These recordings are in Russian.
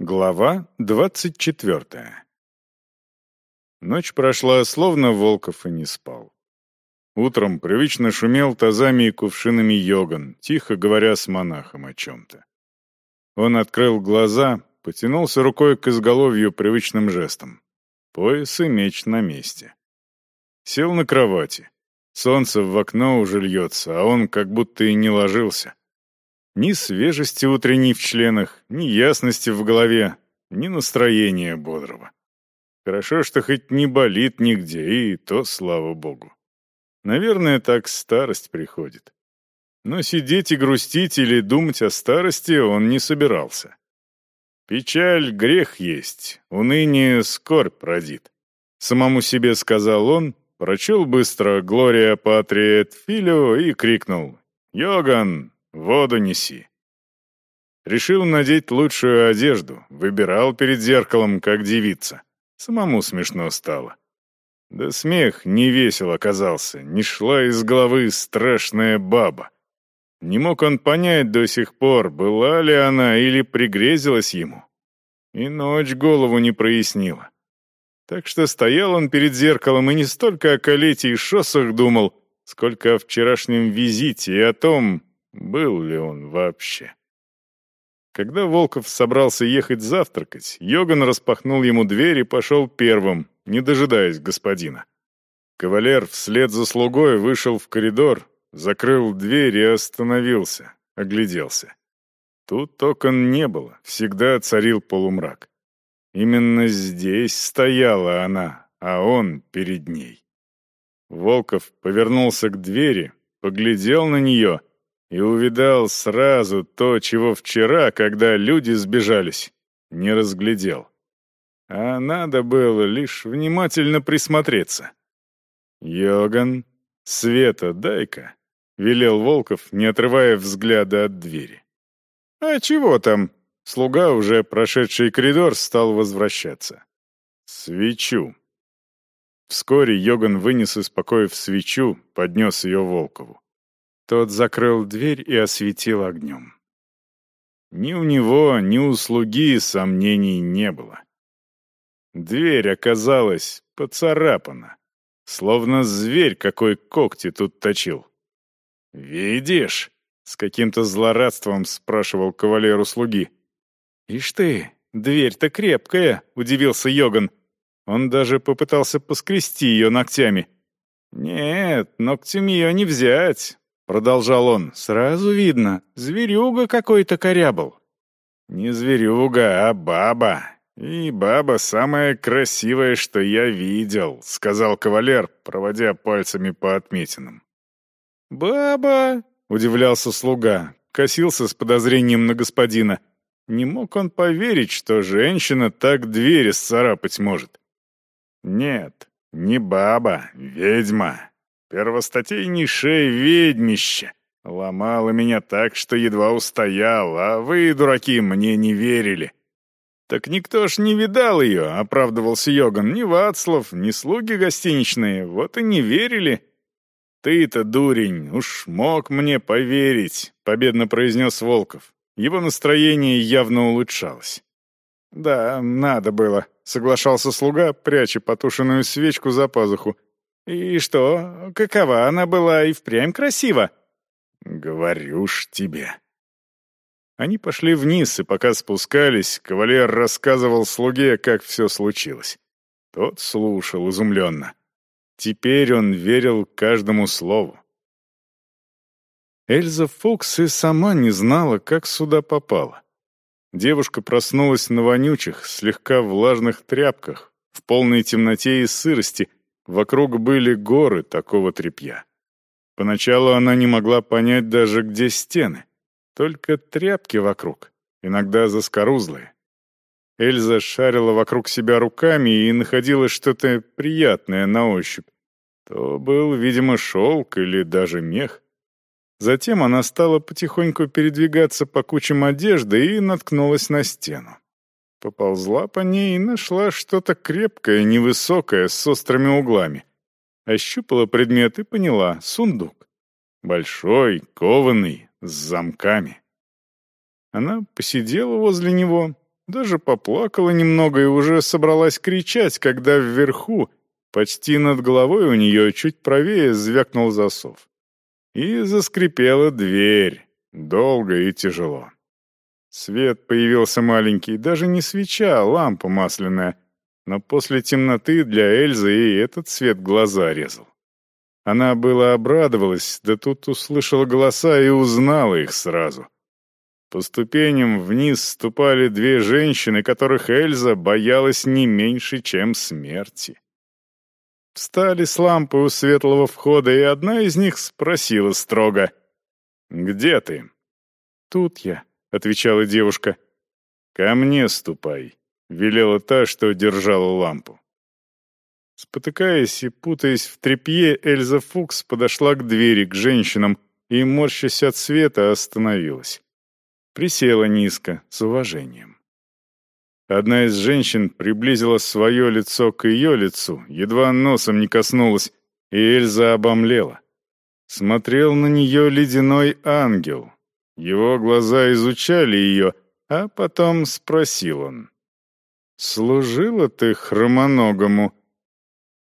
Глава двадцать четвертая Ночь прошла, словно Волков и не спал. Утром привычно шумел тазами и кувшинами йоган, тихо говоря с монахом о чем-то. Он открыл глаза, потянулся рукой к изголовью привычным жестом. Пояс и меч на месте. Сел на кровати. Солнце в окно уже льется, а он как будто и не ложился. Ни свежести утренней в членах, ни ясности в голове, ни настроения бодрого. Хорошо, что хоть не болит нигде, и то слава богу. Наверное, так старость приходит. Но сидеть и грустить или думать о старости он не собирался. «Печаль — грех есть, уныние — скорбь родит», — самому себе сказал он, прочел быстро «Глория Патриет Филио» и крикнул «Йоган, Воду неси. Решил надеть лучшую одежду, выбирал перед зеркалом, как девица. Самому смешно стало. Да смех не весел оказался, не шла из головы страшная баба. Не мог он понять до сих пор, была ли она или пригрезилась ему. И ночь голову не прояснила. Так что стоял он перед зеркалом и не столько о калете и шоссах думал, сколько о вчерашнем визите и о том, был ли он вообще? Когда Волков собрался ехать завтракать, Йоган распахнул ему дверь и пошел первым, не дожидаясь господина. Кавалер вслед за слугой вышел в коридор, закрыл дверь и остановился, огляделся. Тут окон не было, всегда царил полумрак. Именно здесь стояла она, а он перед ней. Волков повернулся к двери, поглядел на нее и увидал сразу то, чего вчера, когда люди сбежались, не разглядел. А надо было лишь внимательно присмотреться. «Йоган, света дай-ка», — велел Волков, не отрывая взгляда от двери. «А чего там?» Слуга, уже прошедший коридор, стал возвращаться. «Свечу». Вскоре Йоган вынес из покоев свечу, поднес ее Волкову. Тот закрыл дверь и осветил огнем. Ни у него, ни у слуги сомнений не было. Дверь оказалась поцарапана, словно зверь какой когти тут точил. «Видишь?» — с каким-то злорадством спрашивал кавалеру слуги. «Ишь ты, дверь-то крепкая», — удивился Йоган. Он даже попытался поскрести ее ногтями. «Нет, ногтями ее не взять, Продолжал он. «Сразу видно, зверюга какой-то корябл». «Не зверюга, а баба. И баба самая красивая, что я видел», — сказал кавалер, проводя пальцами по отметинам. «Баба!» — удивлялся слуга, косился с подозрением на господина. Не мог он поверить, что женщина так двери сцарапать может. «Нет, не баба, ведьма. Первостатейнейшее ведьмище. Ломало меня так, что едва устоял, а вы, дураки, мне не верили. «Так никто ж не видал ее», — оправдывался Йоган. «Ни Вацлав, ни слуги гостиничные, вот и не верили». «Ты-то, дурень, уж мог мне поверить», — победно произнес Волков. Его настроение явно улучшалось. «Да, надо было», — соглашался слуга, пряча потушенную свечку за пазуху. «И что, какова она была и впрямь красива?» «Говорю ж тебе». Они пошли вниз, и пока спускались, кавалер рассказывал слуге, как все случилось. Тот слушал изумленно. Теперь он верил каждому слову. Эльза Фокс и сама не знала, как сюда попала. Девушка проснулась на вонючих, слегка влажных тряпках, в полной темноте и сырости, Вокруг были горы такого тряпья. Поначалу она не могла понять даже, где стены. Только тряпки вокруг, иногда заскорузлые. Эльза шарила вокруг себя руками и находила что-то приятное на ощупь. То был, видимо, шелк или даже мех. Затем она стала потихоньку передвигаться по кучам одежды и наткнулась на стену. Поползла по ней и нашла что-то крепкое, невысокое, с острыми углами. Ощупала предмет и поняла — сундук. Большой, кованый, с замками. Она посидела возле него, Даже поплакала немного и уже собралась кричать, когда вверху, почти над головой у нее, чуть правее, звякнул засов. И заскрипела дверь, долго и тяжело. Свет появился маленький, даже не свеча, а лампа масляная. Но после темноты для Эльзы и этот свет глаза резал. Она была обрадовалась, да тут услышала голоса и узнала их сразу. По ступеням вниз ступали две женщины, которых Эльза боялась не меньше, чем смерти. Встали с лампы у светлого входа, и одна из них спросила строго. «Где ты?» «Тут я», — отвечала девушка. «Ко мне ступай», — велела та, что держала лампу. Спотыкаясь и путаясь в тряпье, Эльза Фукс подошла к двери, к женщинам, и, морщась от света, остановилась. Присела низко, с уважением. Одна из женщин приблизила свое лицо к ее лицу, едва носом не коснулась, и Эльза обомлела. Смотрел на нее ледяной ангел. Его глаза изучали ее, а потом спросил он. «Служила ты хромоногому?»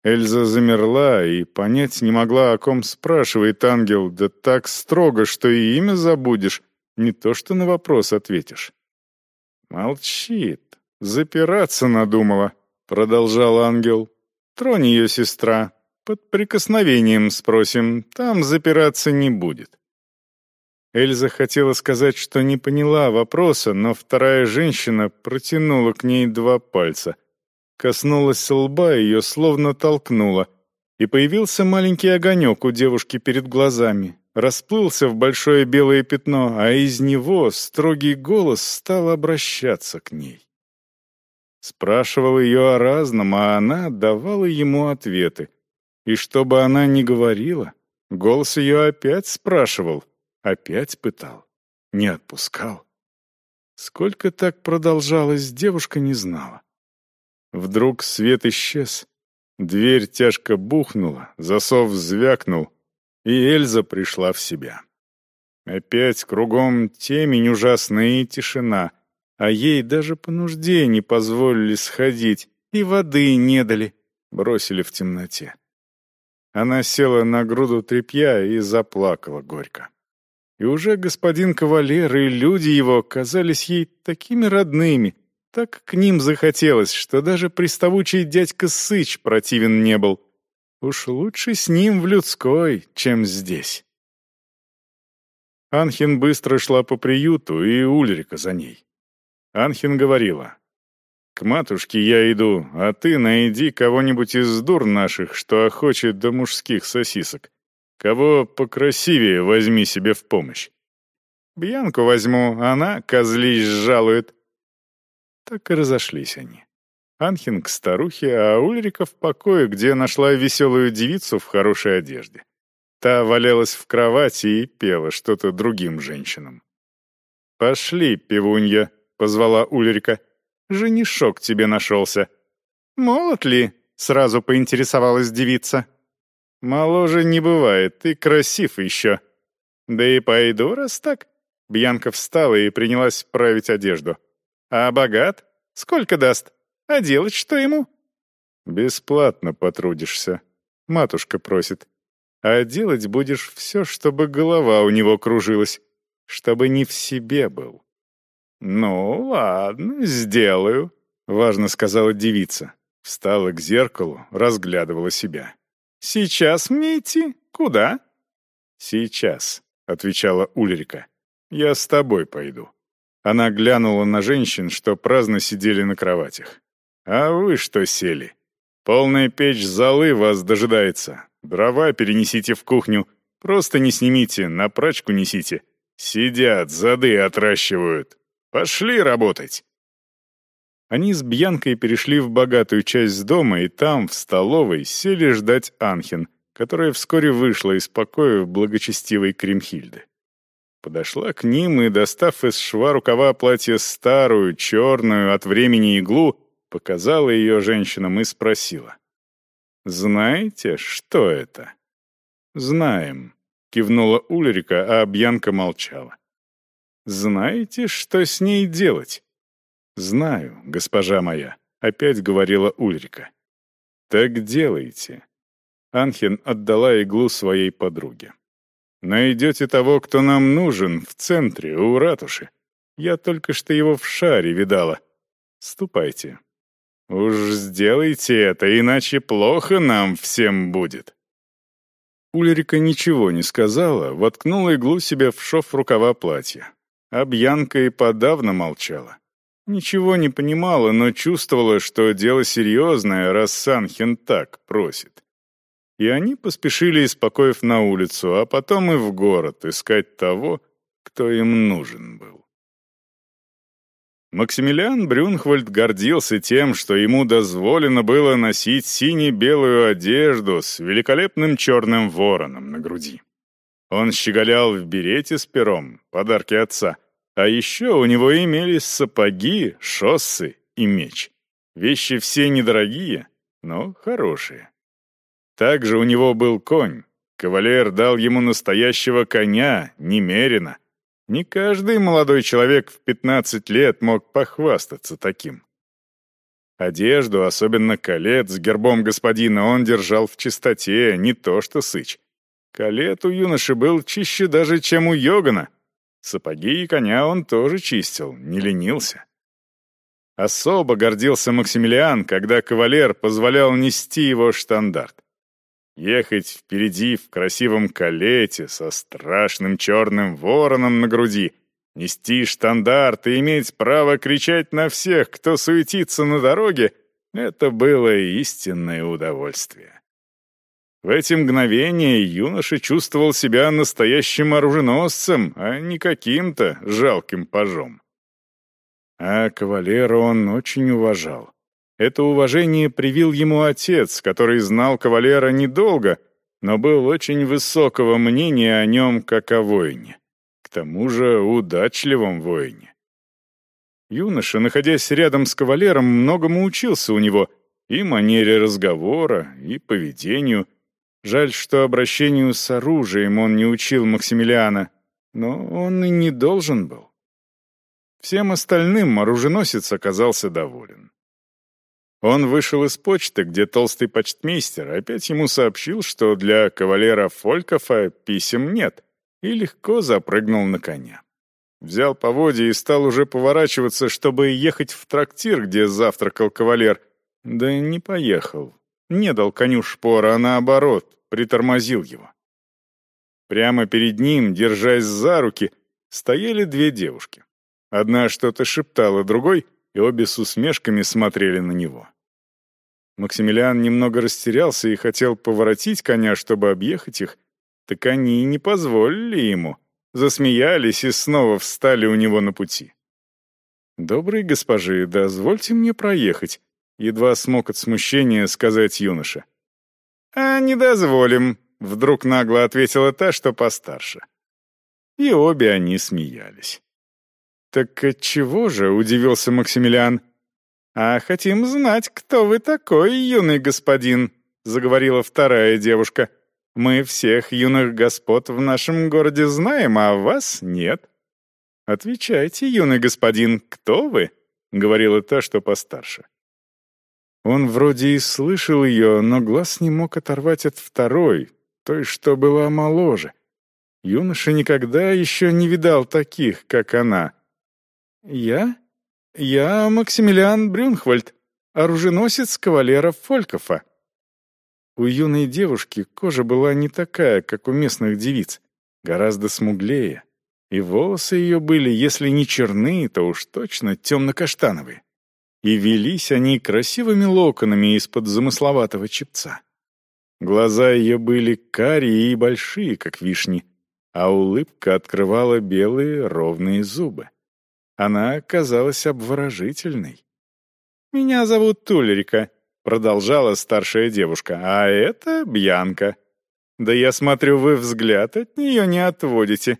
Эльза замерла и понять не могла, о ком спрашивает ангел, да так строго, что и имя забудешь, не то что на вопрос ответишь. Молчит, «Запираться надумала», — продолжал ангел. «Тронь ее, сестра. Под прикосновением спросим, там запираться не будет». Эльза хотела сказать, что не поняла вопроса, но вторая женщина протянула к ней два пальца. Коснулась лба, ее словно толкнула. И появился маленький огонек у девушки перед глазами. Расплылся в большое белое пятно, а из него строгий голос стал обращаться к ней. Спрашивал ее о разном, а она давала ему ответы. И что бы она ни говорила, голос ее опять спрашивал, опять пытал, не отпускал. Сколько так продолжалось, девушка не знала. Вдруг свет исчез. Дверь тяжко бухнула, засов звякнул, и Эльза пришла в себя. Опять кругом темень ужасная и тишина — а ей даже по нужде не позволили сходить и воды не дали, бросили в темноте. Она села на груду тряпья и заплакала горько. И уже господин кавалер и люди его казались ей такими родными, так к ним захотелось, что даже приставучий дядька Сыч противен не был. Уж лучше с ним в людской, чем здесь. Анхин быстро шла по приюту, и Ульрика за ней. Анхин говорила, «К матушке я иду, а ты найди кого-нибудь из дур наших, что охочет до мужских сосисок. Кого покрасивее возьми себе в помощь. Бьянку возьму, она козлищ жалует». Так и разошлись они. Анхин к старухе, а Ульрика в покое, где нашла веселую девицу в хорошей одежде. Та валялась в кровати и пела что-то другим женщинам. «Пошли, пивунья», — позвала Ульрика. «Женишок тебе нашелся». «Молод ли?» — сразу поинтересовалась девица. «Моложе не бывает, ты красив еще». «Да и пойду, раз так». Бьянка встала и принялась править одежду. «А богат? Сколько даст? А делать что ему?» «Бесплатно потрудишься», — матушка просит. «А делать будешь все, чтобы голова у него кружилась, чтобы не в себе был». «Ну, ладно, сделаю», — важно сказала девица. Встала к зеркалу, разглядывала себя. «Сейчас мне идти? Куда?» «Сейчас», — отвечала Ульрика. «Я с тобой пойду». Она глянула на женщин, что праздно сидели на кроватях. «А вы что сели? Полная печь золы вас дожидается. Дрова перенесите в кухню. Просто не снимите, на прачку несите. Сидят, зады отращивают. Пошли работать!» Они с Бьянкой перешли в богатую часть дома, и там, в столовой, сели ждать Анхин, которая вскоре вышла из покоя благочестивой Кримхильды. Подошла к ним и, достав из шва рукава платья старую, черную, от времени иглу, показала ее женщинам и спросила. «Знаете, что это?» «Знаем», — кивнула Ульрика, а Бьянка молчала. Знаете, что с ней делать? «Знаю, госпожа моя», — опять говорила Ульрика. «Так делайте». Анхен отдала иглу своей подруге. «Найдете того, кто нам нужен, в центре, у ратуши. Я только что его в шаре видала. Ступайте. Уж сделайте это, иначе плохо нам всем будет». Ульрика ничего не сказала, воткнула иглу себе в шов рукава платья. А Бьянка и подавно молчала. Ничего не понимала, но чувствовала, что дело серьезное, раз Санхин так просит. И они поспешили из на улицу, а потом и в город искать того, кто им нужен был. Максимилиан Брюнхвальд гордился тем, что ему дозволено было носить сине-белую одежду с великолепным черным вороном на груди. Он щеголял в берете с пером, подарки отца, а еще у него имелись сапоги, шоссы и меч. Вещи все недорогие, но хорошие. Также у него был конь. Кавалер дал ему настоящего коня, немерено, не каждый молодой человек в 15 лет мог похвастаться таким. Одежду, особенно колет с гербом господина, он держал в чистоте, не то что сыч. Колет у юноши был чище даже, чем у Йогана. Сапоги и коня он тоже чистил, не ленился. Особо гордился Максимилиан, когда кавалер позволял нести его штандарт. Ехать впереди в красивом калете со страшным черным вороном на груди, нести штандарт и иметь право кричать на всех, кто суетится на дороге — это было истинное удовольствие. В эти мгновения юноша чувствовал себя настоящим оруженосцем, а не каким-то жалким пажом. А кавалера он очень уважал. Это уважение привил ему отец, который знал кавалера недолго, но был очень высокого мнения о нем как о воине. К тому же удачливом воине. Юноша, находясь рядом с кавалером, многому учился у него и манере разговора, и поведению. Жаль, что обращению с оружием он не учил Максимилиана, но он и не должен был. Всем остальным оруженосец оказался доволен. Он вышел из почты, где толстый почтмейстер опять ему сообщил, что для кавалера Фолькофа писем нет, и легко запрыгнул на коня. Взял поводья и стал уже поворачиваться, чтобы ехать в трактир, где завтракал кавалер. Да не поехал. Не дал коню шпора, а наоборот, притормозил его. Прямо перед ним, держась за руки, стояли две девушки. Одна что-то шептала другой — и обе с усмешками смотрели на него. Максимилиан немного растерялся и хотел поворотить коня, чтобы объехать их, так они и не позволили ему, засмеялись и снова встали у него на пути. «Добрые госпожи, дозвольте мне проехать», — едва смог от смущения сказать юноша. «А не дозволим», — вдруг нагло ответила та, что постарше. И обе они смеялись. «Так отчего же?» — удивился Максимилиан. «А хотим знать, кто вы такой, юный господин», — заговорила вторая девушка. «Мы всех юных господ в нашем городе знаем, а вас нет». «Отвечайте, юный господин, кто вы?» — говорила та, что постарше. Он вроде и слышал ее, но глаз не мог оторвать от второй, той, что была моложе. Юноша никогда еще не видал таких, как она. «Я? Я Максимилиан Брюнхвальд, оруженосец кавалера Фолькофа». У юной девушки кожа была не такая, как у местных девиц, гораздо смуглее, и волосы ее были, если не черные, то уж точно темно-каштановые. И велись они красивыми локонами из-под замысловатого чепца. Глаза ее были карие и большие, как вишни, а улыбка открывала белые ровные зубы. Она казалась обворожительной. «Меня зовут Тульрика», — продолжала старшая девушка, «а это Бьянка. Да я смотрю, вы взгляд от нее не отводите».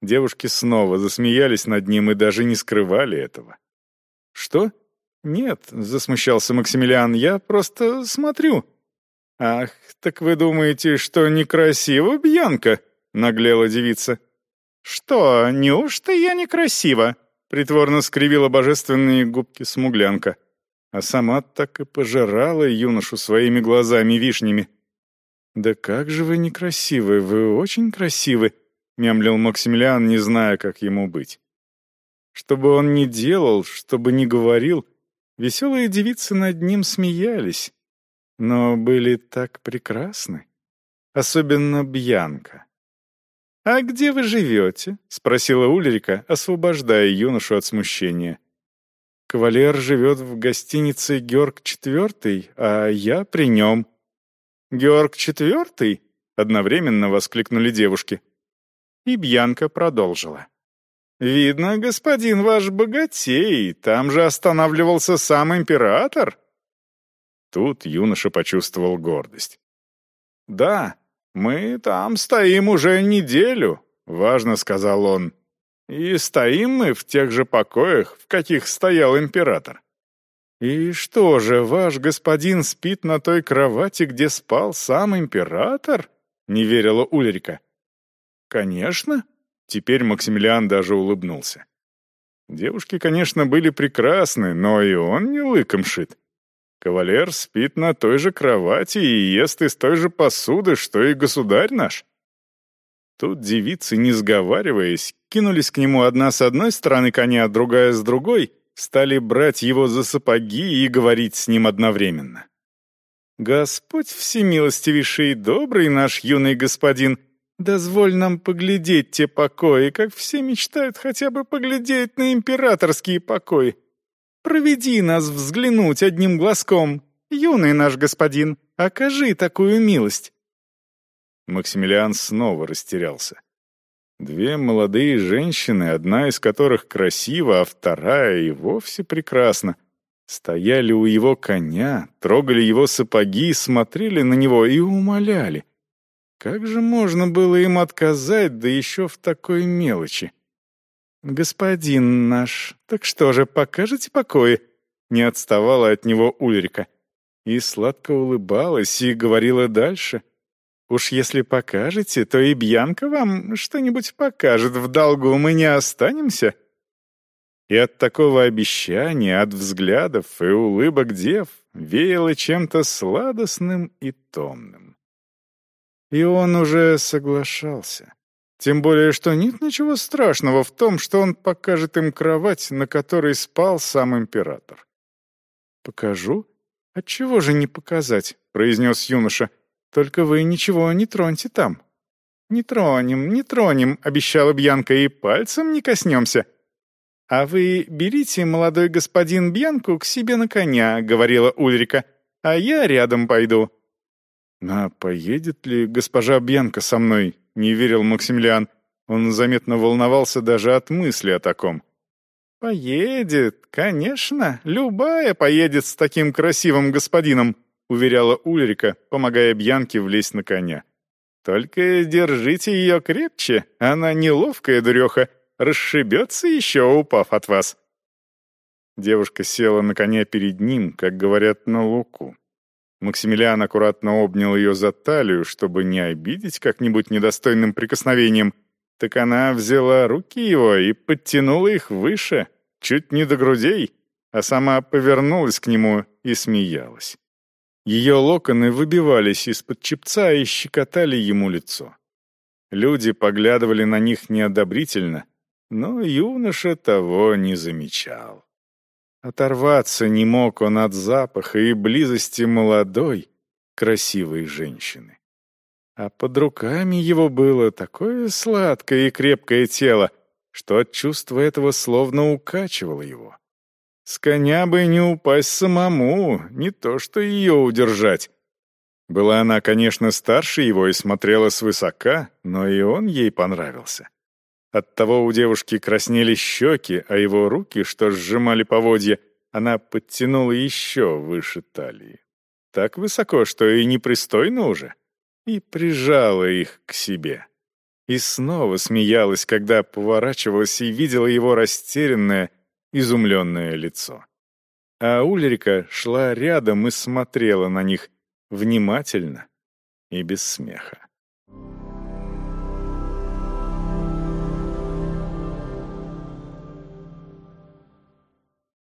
Девушки снова засмеялись над ним и даже не скрывали этого. «Что? Нет», — засмущался Максимилиан, — «я просто смотрю». «Ах, так вы думаете, что некрасиво, Бьянка?» — наглела девица. «Что, неужто я некрасива?» — притворно скривила божественные губки смуглянка, а сама так и пожирала юношу своими глазами-вишнями. «Да как же вы некрасивы, вы очень красивы», — мямлил Максимилиан, не зная, как ему быть. Что бы он ни делал, что бы ни говорил, веселые девицы над ним смеялись, но были так прекрасны. Особенно Бьянка. «А где вы живете?» — спросила Ульрика, освобождая юношу от смущения. «Кавалер живет в гостинице Георг IV, а я при нем». «Георг IV?» — одновременно воскликнули девушки. И Бьянка продолжила. «Видно, господин ваш богатей, там же останавливался сам император». Тут юноша почувствовал гордость. «Да, мы там стоим уже неделю», — важно сказал он. «И стоим мы в тех же покоях, в каких стоял император». «И что же, ваш господин спит на той кровати, где спал сам император?» — не верила Ульрика. «Конечно», Теперь Максимилиан даже улыбнулся. Девушки, конечно, были прекрасны, но и он не лыком шит. Кавалер спит на той же кровати и ест из той же посуды, что и государь наш. Тут девицы, не сговариваясь, кинулись к нему одна с одной стороны коня, а другая с другой, стали брать его за сапоги и говорить с ним одновременно. «Господь всемилостивейший и добрый наш юный господин, Дозволь нам поглядеть те покои, как все мечтают хотя бы поглядеть на императорские покои. Проведи нас взглянуть одним глазком, юный наш господин, окажи такую милость». Максимилиан снова растерялся. Две молодые женщины, одна из которых красива, а вторая и вовсе прекрасна, стояли у его коня, трогали его сапоги, смотрели на него и умоляли. Как же можно было им отказать, да еще в такой мелочи? «Господин наш, так что же, покажете покои?» Не отставала от него Ульрика. И сладко улыбалась и говорила дальше. «Уж если покажете, то и Бьянка вам что-нибудь покажет, в долгу мы не останемся». И от такого обещания, от взглядов и улыбок дев веяло чем-то сладостным и томным. И он уже соглашался. Тем более, что нет ничего страшного в том, что он покажет им кровать, на которой спал сам император. «Покажу? Отчего же не показать?» — произнес юноша. «Только вы ничего не троньте там». «Не тронем, не тронем», — обещала Бьянка, — «и пальцем не коснемся». «А вы берите, молодой господин Бьянку, к себе на коня», — говорила Ульрика, — «а я рядом пойду». «А поедет ли госпожа Бьянка со мной?» — не верил Максимилиан. Он заметно волновался даже от мысли о таком. «Поедет, конечно, любая поедет с таким красивым господином», — уверяла Ульрика, помогая Бьянке влезть на коня. «Только держите ее крепче, она неловкая дуреха, расшибется еще, упав от вас». Девушка села на коня перед ним, как говорят, на луку. Максимилиан аккуратно обнял ее за талию, чтобы не обидеть как-нибудь недостойным прикосновением. Так она взяла руки его и подтянула их выше, чуть не до грудей, а сама повернулась к нему и смеялась. Ее локоны выбивались из-под чепца и щекотали ему лицо. Люди поглядывали на них неодобрительно, но юноша того не замечал. Оторваться не мог он от запаха и близости молодой, красивой женщины. А под руками его было такое сладкое и крепкое тело, что от чувства этого словно укачивало его. С коня бы не упасть самому, не то что ее удержать. Была она, конечно, старше его и смотрела свысока, но и он ей понравился. Оттого у девушки краснели щеки, а его руки, что сжимали поводья, она подтянула еще выше талии. Так высоко, что и непристойно уже. И прижала их к себе. И снова смеялась, когда поворачивалась и видела его растерянное, изумленное лицо. А Ульрика шла рядом и смотрела на них внимательно и без смеха.